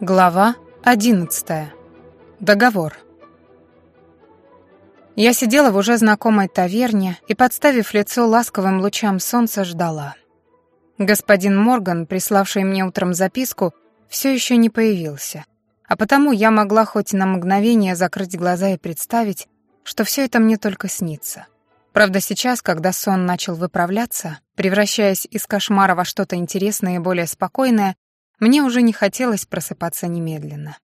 Глава 11. Договор. Я сидела в уже знакомой таверне и, подставив лицо ласковым лучам солнца, ждала. Господин Морган, приславший мне утром записку, все еще не появился, а потому я могла хоть на мгновение закрыть глаза и представить, что все это мне только снится. Правда, сейчас, когда сон начал выправляться, превращаясь из кошмара во что-то интересное и более спокойное, мне уже не хотелось просыпаться немедленно.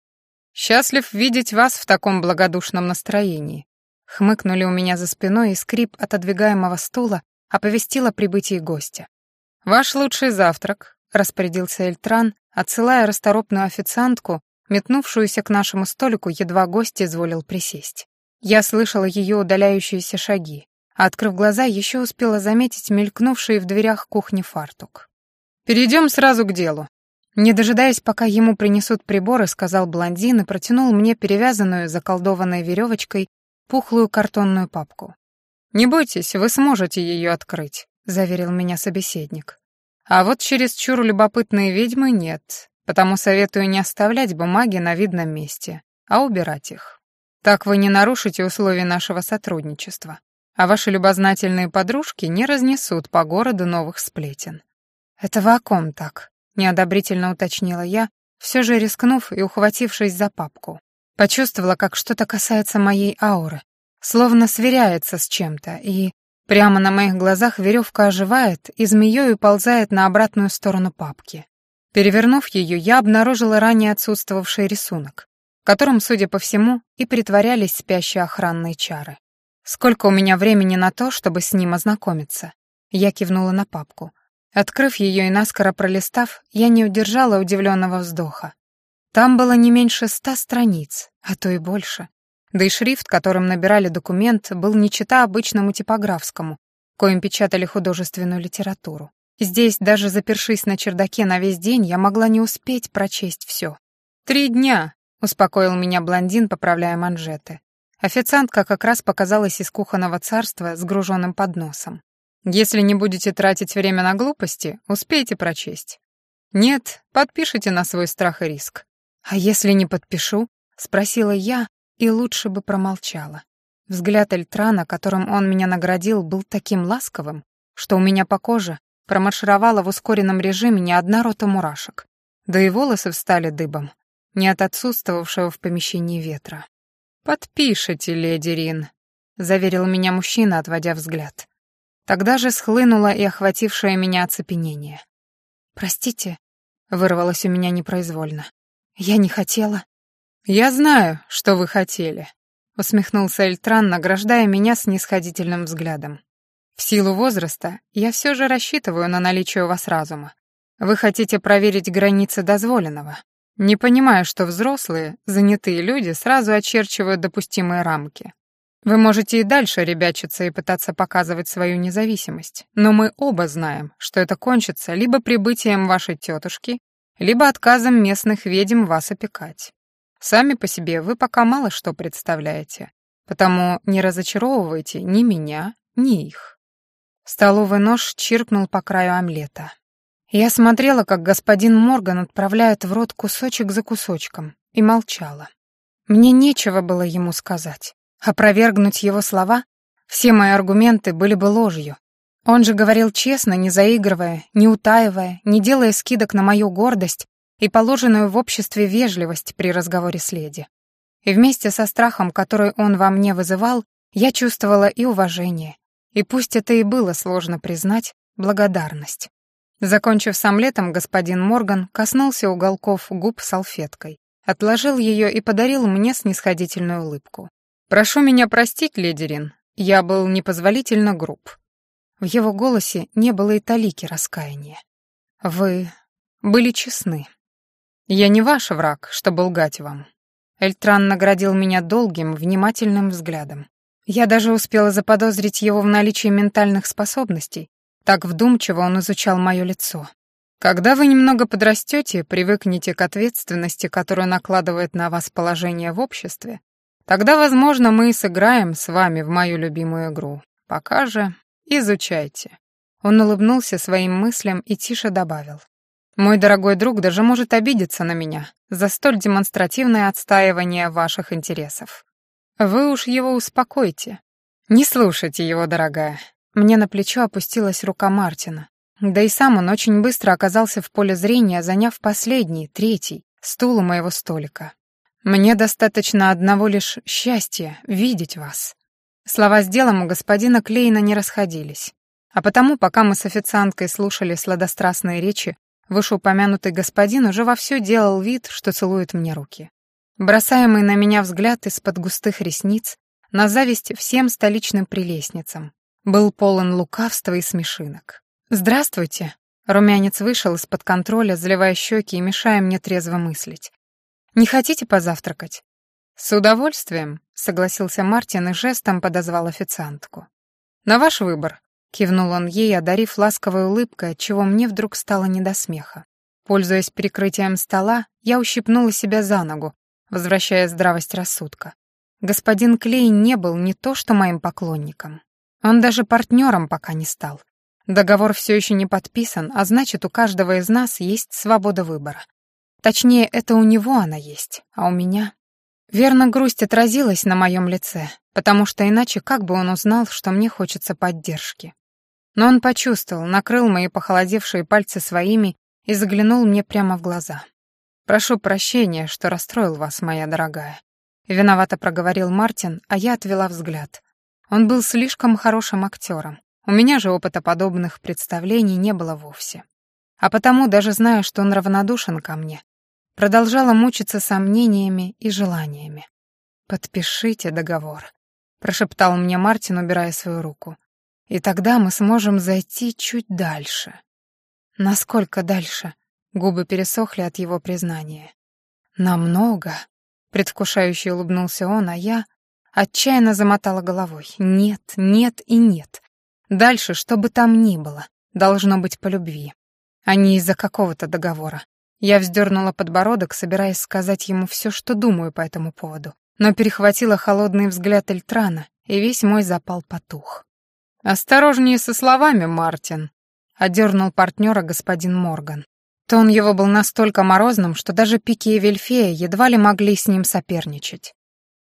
«Счастлив видеть вас в таком благодушном настроении», хмыкнули у меня за спиной, и скрип отодвигаемого стула оповестил о прибытии гостя. «Ваш лучший завтрак», — распорядился Эльтран, отсылая расторопную официантку, метнувшуюся к нашему столику, едва гость изволил присесть. Я слышала ее удаляющиеся шаги, а, открыв глаза, еще успела заметить мелькнувший в дверях кухни фартук. «Перейдем сразу к делу», не дожидаясь, пока ему принесут приборы, сказал блондин и протянул мне перевязанную заколдованной веревочкой пухлую картонную папку. «Не бойтесь, вы сможете ее открыть», — заверил меня собеседник. «А вот через чур любопытные ведьмы нет, потому советую не оставлять бумаги на видном месте, а убирать их. Так вы не нарушите условия нашего сотрудничества, а ваши любознательные подружки не разнесут по городу новых сплетен». «Это вы о ком так?» Неодобрительно уточнила я, все же рискнув и ухватившись за папку. Почувствовала, как что-то касается моей ауры, словно сверяется с чем-то, и прямо на моих глазах веревка оживает и змеей уползает на обратную сторону папки. Перевернув ее, я обнаружила ранее отсутствовавший рисунок, которым, судя по всему, и притворялись спящие охранные чары. Сколько у меня времени на то, чтобы с ним ознакомиться? Я кивнула на папку. Открыв ее и наскоро пролистав, я не удержала удивленного вздоха. Там было не меньше ста страниц, а то и больше. Да и шрифт, которым набирали документ, был не чета обычному типографскому, коим печатали художественную литературу. Здесь, даже запершись на чердаке на весь день, я могла не успеть прочесть все. «Три дня», — успокоил меня блондин, поправляя манжеты. Официантка как раз показалась из кухонного царства с груженным подносом. Если не будете тратить время на глупости, успейте прочесть. Нет, подпишите на свой страх и риск. А если не подпишу? Спросила я, и лучше бы промолчала. Взгляд Эльтрана, которым он меня наградил, был таким ласковым, что у меня по коже промаршировала в ускоренном режиме не одна рота мурашек. Да и волосы встали дыбом, не от отсутствовавшего в помещении ветра. «Подпишите, леди Рин», — заверил меня мужчина, отводя взгляд. Тогда же схлынуло и охватившее меня оцепенение. «Простите», — вырвалось у меня непроизвольно. «Я не хотела». «Я знаю, что вы хотели», — усмехнулся Эльтран, награждая меня снисходительным взглядом. «В силу возраста я все же рассчитываю на наличие у вас разума. Вы хотите проверить границы дозволенного. Не понимаю, что взрослые, занятые люди сразу очерчивают допустимые рамки. Вы можете и дальше ребячиться и пытаться показывать свою независимость, но мы оба знаем, что это кончится либо прибытием вашей тетушки, либо отказом местных ведьм вас опекать. Сами по себе вы пока мало что представляете, потому не разочаровывайте ни меня, ни их. Столовый нож чиркнул по краю омлета. Я смотрела, как господин Морган отправляет в рот кусочек за кусочком, и молчала. Мне нечего было ему сказать. Опровергнуть его слова? Все мои аргументы были бы ложью. Он же говорил честно, не заигрывая, не утаивая, не делая скидок на мою гордость и положенную в обществе вежливость при разговоре с леди. И вместе со страхом, который он во мне вызывал, я чувствовала и уважение, и пусть это и было сложно признать, благодарность. Закончив с омлетом, господин Морган коснулся уголков губ салфеткой, отложил ее и подарил мне снисходительную улыбку. «Прошу меня простить, леди Рин, я был непозволительно груб». В его голосе не было и талики раскаяния. «Вы были честны. Я не ваш враг, чтобы лгать вам». Эльтран наградил меня долгим, внимательным взглядом. Я даже успела заподозрить его в наличии ментальных способностей. Так вдумчиво он изучал мое лицо. Когда вы немного подрастете, привыкнете к ответственности, которую накладывает на вас положение в обществе, Тогда, возможно, мы и сыграем с вами в мою любимую игру. Пока же изучайте». Он улыбнулся своим мыслям и тише добавил. Мой дорогой друг даже может обидеться на меня за столь демонстративное отстаивание ваших интересов. Вы уж его успокойте. Не слушайте его, дорогая. Мне на плечо опустилась рука Мартина. Да и сам он очень быстро оказался в поле зрения, заняв последний, третий, стул у моего столика. Мне достаточно одного лишь счастья видеть вас. Слова с делом у господина Клейна не расходились. А потому, пока мы с официанткой слушали сладострастные речи, вышеупомянутый господин уже вовсю делал вид, что целует мне руки. Бросаемый на меня взгляд из-под густых ресниц, на зависть всем столичным прелестницам, был полон лукавства и смешинок. «Здравствуйте!» Румянец вышел из-под контроля, заливая щеки и мешая мне трезво мыслить. «Не хотите позавтракать?» «С удовольствием», — согласился Мартин и жестом подозвал официантку. «На ваш выбор», — кивнул он ей, одарив ласковой улыбкой, отчего мне вдруг стало не до смеха. Пользуясь прикрытием стола, я ущипнула себя за ногу, возвращая здравость рассудка. Господин Клей не был не то что моим поклонником. Он даже партнером пока не стал. Договор все еще не подписан, а значит, у каждого из нас есть свобода выбора. Точнее, это у него она есть, а у меня... Верно, грусть отразилась на моем лице, потому что иначе как бы он узнал, что мне хочется поддержки. Но он почувствовал, накрыл мои похолодевшие пальцы своими и заглянул мне прямо в глаза. «Прошу прощения, что расстроил вас, моя дорогая». Виновато проговорил Мартин, а я отвела взгляд. Он был слишком хорошим актером. У меня же опыта подобных представлений не было вовсе. А потому, даже зная, что он равнодушен ко мне, продолжала мучиться сомнениями и желаниями. «Подпишите договор», — прошептал мне Мартин, убирая свою руку. «И тогда мы сможем зайти чуть дальше». «Насколько дальше?» Губы пересохли от его признания. «Намного», — предвкушающе улыбнулся он, а я отчаянно замотала головой. «Нет, нет и нет. Дальше, что бы там ни было, должно быть по любви, а не из-за какого-то договора. Я вздернула подбородок, собираясь сказать ему все, что думаю по этому поводу, но перехватила холодный взгляд Эльтрана, и весь мой запал потух. «Осторожнее со словами, Мартин», — одернул партнера господин Морган. Тон его был настолько морозным, что даже Пики и Вельфея едва ли могли с ним соперничать.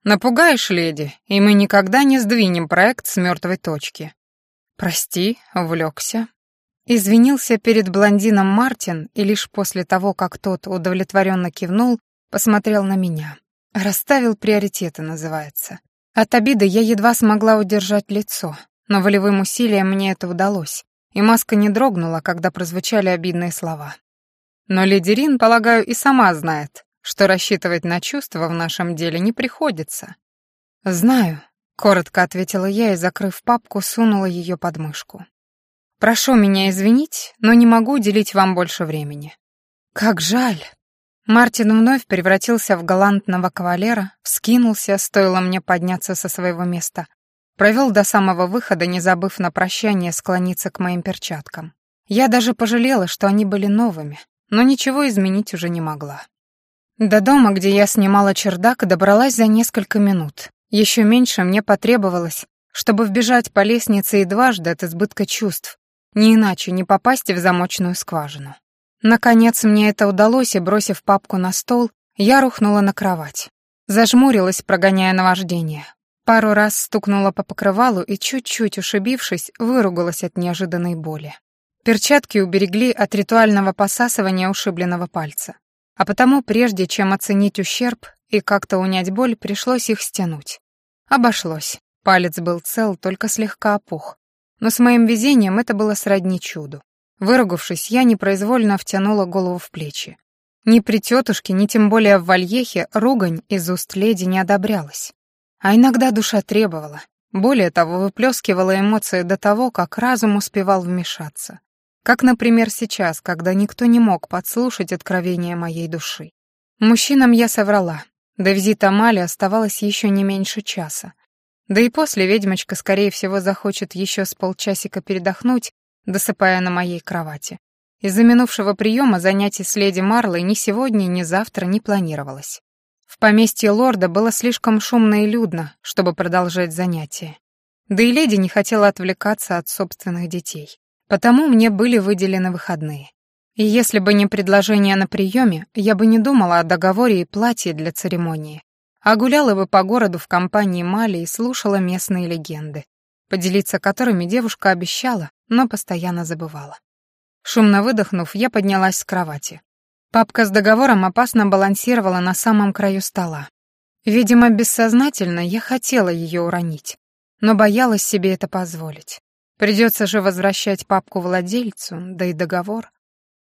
«Напугаешь, леди, и мы никогда не сдвинем проект с мертвой точки. «Прости, увлекся». Извинился перед блондином Мартин и лишь после того, как тот удовлетворенно кивнул, посмотрел на меня. «Расставил приоритеты» называется. От обиды я едва смогла удержать лицо, но волевым усилием мне это удалось, и маска не дрогнула, когда прозвучали обидные слова. Но леди Рин, полагаю, и сама знает, что рассчитывать на чувства в нашем деле не приходится. «Знаю», Коротко ответила я и, закрыв папку, сунула ее под мышку. «Прошу меня извинить, но не могу уделить вам больше времени». «Как жаль!» Мартин вновь превратился в галантного кавалера, вскинулся, стоило мне подняться со своего места, провел до самого выхода, не забыв на прощание склониться к моим перчаткам. Я даже пожалела, что они были новыми, но ничего изменить уже не могла. До дома, где я снимала чердак, добралась за несколько минут, еще меньше мне потребовалось, чтобы вбежать по лестнице и дважды от избытка чувств, не иначе не попасть в замочную скважину. Наконец мне это удалось, и, бросив папку на стол, я рухнула на кровать. Зажмурилась, прогоняя наваждение. Пару раз стукнула по покрывалу и, чуть-чуть ушибившись, выругалась от неожиданной боли. Перчатки уберегли от ритуального посасывания ушибленного пальца. А потому, прежде чем оценить ущерб, и как-то унять боль, пришлось их стянуть. Обошлось. Палец был цел, только слегка опух. Но с моим везением это было сродни чуду. Выругавшись, я непроизвольно втянула голову в плечи. Ни при тетушке, ни тем более в вальехе ругань из уст леди не одобрялась. А иногда душа требовала. Более того, выплескивала эмоции до того, как разум успевал вмешаться. Как, например, сейчас, когда никто не мог подслушать откровения моей души. Мужчинам я соврала, до визита Мали оставалось еще не меньше часа. Да и после ведьмочка, скорее всего, захочет еще с полчасика передохнуть, досыпая на моей кровати. Из-за минувшего приема занятий с леди Марлой ни сегодня, ни завтра не планировалось. В поместье лорда было слишком шумно и людно, чтобы продолжать занятия. Да и леди не хотела отвлекаться от собственных детей. Потому мне были выделены выходные. И если бы не предложение на приеме, я бы не думала о договоре и платье для церемонии, а гуляла бы по городу в компании Мали и слушала местные легенды, поделиться которыми девушка обещала, но постоянно забывала. Шумно выдохнув, я поднялась с кровати. Папка с договором опасно балансировала на самом краю стола. Видимо, бессознательно я хотела ее уронить, но боялась себе это позволить. Придется же возвращать папку владельцу, да и договор.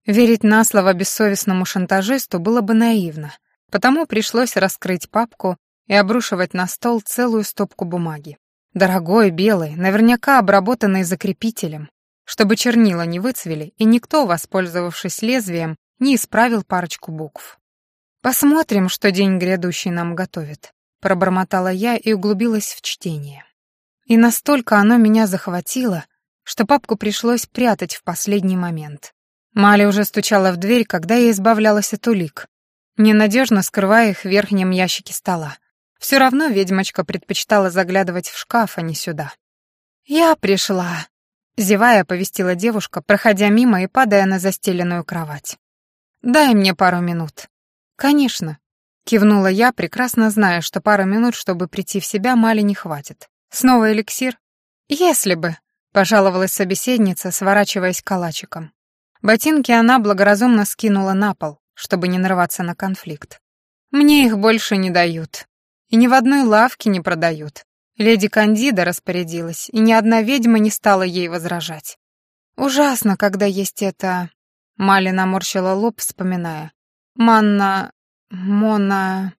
Верить на слово бессовестному шантажисту было бы наивно, потому пришлось раскрыть папку и обрушивать на стол целую стопку бумаги. Дорогой, белый, наверняка обработанный закрепителем, чтобы чернила не выцвели и никто, воспользовавшись лезвием, не исправил парочку букв. «Посмотрим, что день грядущий нам готовит», — пробормотала я и углубилась в чтение. И настолько оно меня захватило, что папку пришлось прятать в последний момент. Маля уже стучала в дверь, когда я избавлялась от улик, ненадежно скрывая их в верхнем ящике стола. Все равно ведьмочка предпочитала заглядывать в шкаф, а не сюда. «Я пришла», — зевая оповестила девушка, проходя мимо и падая на застеленную кровать. «Дай мне пару минут». «Конечно», — кивнула я, прекрасно зная, что пару минут, чтобы прийти в себя, Мали не хватит. «Снова эликсир?» «Если бы», — пожаловалась собеседница, сворачиваясь калачиком. Ботинки она благоразумно скинула на пол, чтобы не нарваться на конфликт. «Мне их больше не дают. И ни в одной лавке не продают. Леди Кандида распорядилась, и ни одна ведьма не стала ей возражать. Ужасно, когда есть это...» Мали наморщила лоб, вспоминая. «Манна... Мона...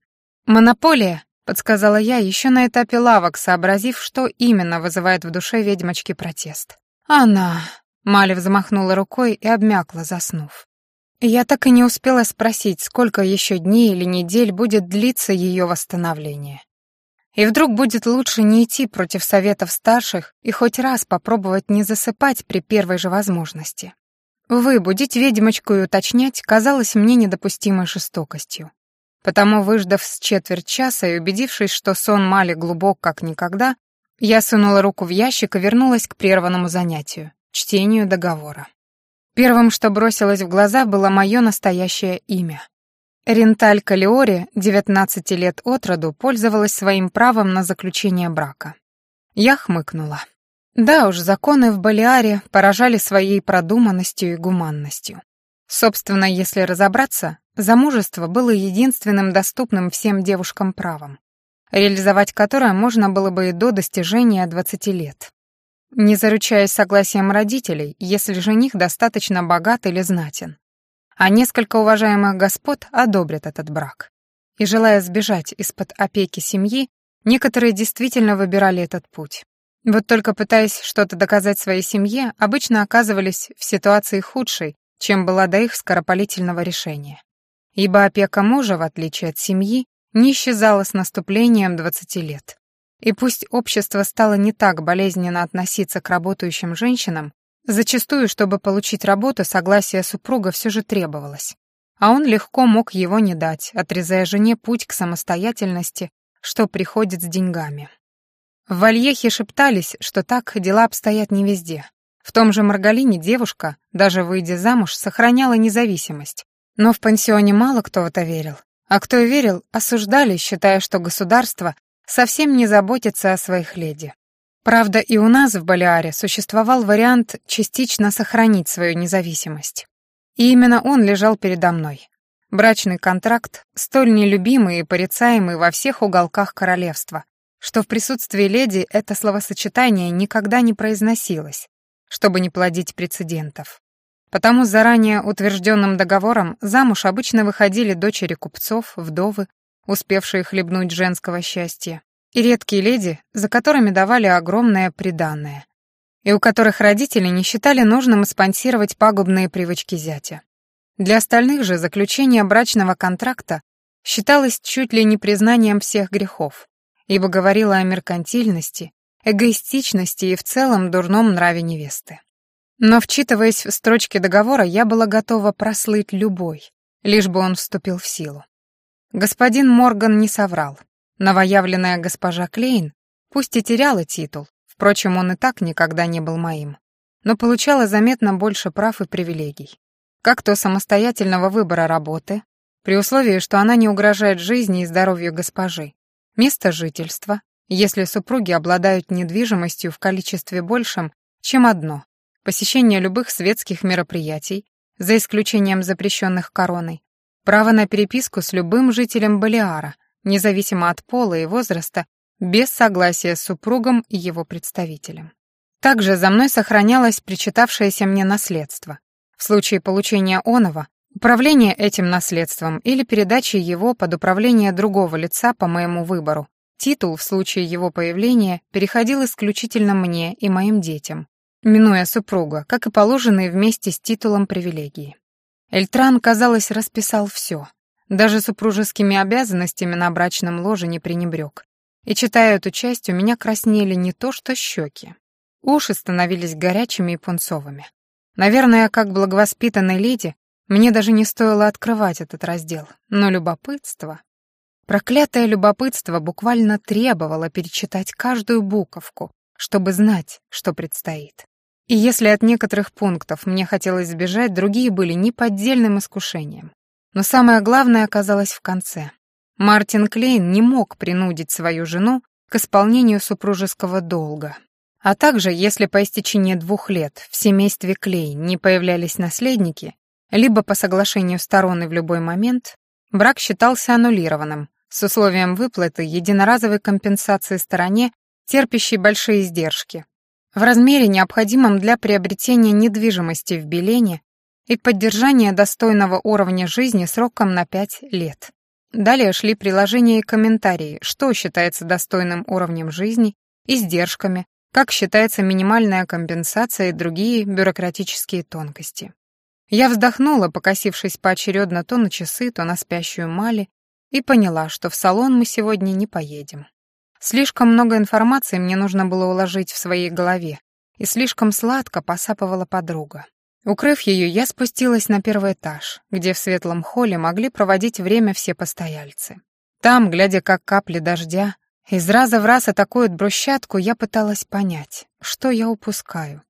Монополия?» — подсказала я еще на этапе лавок, сообразив, что именно вызывает в душе ведьмочки протест. «Она...» Маля взмахнула рукой и обмякла, заснув. Я так и не успела спросить, сколько еще дней или недель будет длиться ее восстановление. И вдруг будет лучше не идти против советов старших и хоть раз попробовать не засыпать при первой же возможности. Увы, будить ведьмочку и уточнять казалось мне недопустимой жестокостью. Потому, выждав с четверть часа и убедившись, что сон Мали глубок как никогда, я сунула руку в ящик и вернулась к прерванному занятию чтению договора. Первым, что бросилось в глаза, было мое настоящее имя. Ренталь Калиори, 19 лет от роду, пользовалась своим правом на заключение брака. Я хмыкнула. Да уж, законы в Балиаре поражали своей продуманностью и гуманностью. Собственно, если разобраться, замужество было единственным доступным всем девушкам правом, реализовать которое можно было бы и до достижения 20 лет не заручаясь согласием родителей, если жених достаточно богат или знатен. А несколько уважаемых господ одобрят этот брак. И желая сбежать из-под опеки семьи, некоторые действительно выбирали этот путь. Вот только пытаясь что-то доказать своей семье, обычно оказывались в ситуации худшей, чем была до их скоропалительного решения. Ибо опека мужа, в отличие от семьи, не исчезала с наступлением 20 лет. И пусть общество стало не так болезненно относиться к работающим женщинам, зачастую, чтобы получить работу, согласие супруга все же требовалось. А он легко мог его не дать, отрезая жене путь к самостоятельности, что приходит с деньгами. В Вальехе шептались, что так дела обстоят не везде. В том же Маргалине девушка, даже выйдя замуж, сохраняла независимость. Но в пансионе мало кто в это верил. А кто верил, осуждали, считая, что государство совсем не заботится о своих леди. Правда, и у нас в Балиаре существовал вариант частично сохранить свою независимость. И именно он лежал передо мной. Брачный контракт, столь нелюбимый и порицаемый во всех уголках королевства, что в присутствии леди это словосочетание никогда не произносилось, чтобы не плодить прецедентов. Потому с заранее утвержденным договором замуж обычно выходили дочери купцов, вдовы, успевшие хлебнуть женского счастья, и редкие леди, за которыми давали огромное приданное, и у которых родители не считали нужным спонсировать пагубные привычки зятя. Для остальных же заключение брачного контракта считалось чуть ли не признанием всех грехов, ибо говорило о меркантильности, эгоистичности и в целом дурном нраве невесты. Но, вчитываясь в строчки договора, я была готова прослыть любой, лишь бы он вступил в силу. Господин Морган не соврал. Новоявленная госпожа Клейн пусть и теряла титул, впрочем, он и так никогда не был моим, но получала заметно больше прав и привилегий. как то самостоятельного выбора работы, при условии, что она не угрожает жизни и здоровью госпожи, место жительства, если супруги обладают недвижимостью в количестве большем, чем одно, посещение любых светских мероприятий, за исключением запрещенных короной, право на переписку с любым жителем Балиара, независимо от пола и возраста, без согласия с супругом и его представителем. Также за мной сохранялось причитавшееся мне наследство. В случае получения оного, управление этим наследством или передачи его под управление другого лица по моему выбору, титул в случае его появления переходил исключительно мне и моим детям, минуя супруга, как и положенные вместе с титулом привилегии. Эльтран, казалось, расписал все, даже супружескими обязанностями на брачном ложе не пренебрег. И читая эту часть, у меня краснели не то что щеки. Уши становились горячими и пунцовыми. Наверное, как благовоспитанной леди, мне даже не стоило открывать этот раздел, но любопытство... Проклятое любопытство буквально требовало перечитать каждую буковку, чтобы знать, что предстоит. И если от некоторых пунктов мне хотелось сбежать, другие были неподдельным искушением. Но самое главное оказалось в конце. Мартин Клейн не мог принудить свою жену к исполнению супружеского долга. А также, если по истечении двух лет в семействе Клейн не появлялись наследники, либо по соглашению сторон и в любой момент, брак считался аннулированным, с условием выплаты единоразовой компенсации стороне, терпящей большие издержки, в размере, необходимом для приобретения недвижимости в Белене и поддержания достойного уровня жизни сроком на 5 лет. Далее шли приложения и комментарии, что считается достойным уровнем жизни, издержками, как считается минимальная компенсация и другие бюрократические тонкости. Я вздохнула, покосившись поочередно то на часы, то на спящую Мали, и поняла, что в салон мы сегодня не поедем. Слишком много информации мне нужно было уложить в своей голове, и слишком сладко посапывала подруга. Укрыв ее, я спустилась на первый этаж, где в светлом холле могли проводить время все постояльцы. Там, глядя, как капли дождя, из раза в раз атакуют брусчатку, я пыталась понять, что я упускаю.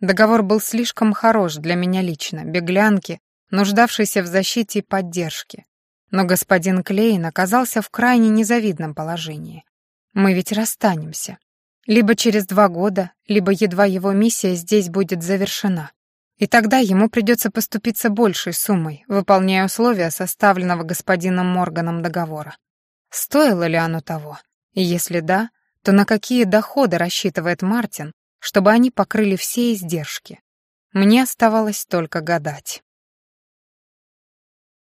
Договор был слишком хорош для меня лично, беглянки, нуждавшейся в защите и поддержке. Но господин Клейн оказался в крайне незавидном положении. Мы ведь расстанемся. Либо через два года, либо едва его миссия здесь будет завершена. И тогда ему придется поступиться большей суммой, выполняя условия составленного господином Морганом договора. Стоило ли оно того? И если да, то на какие доходы рассчитывает Мартин, чтобы они покрыли все издержки? Мне оставалось только гадать.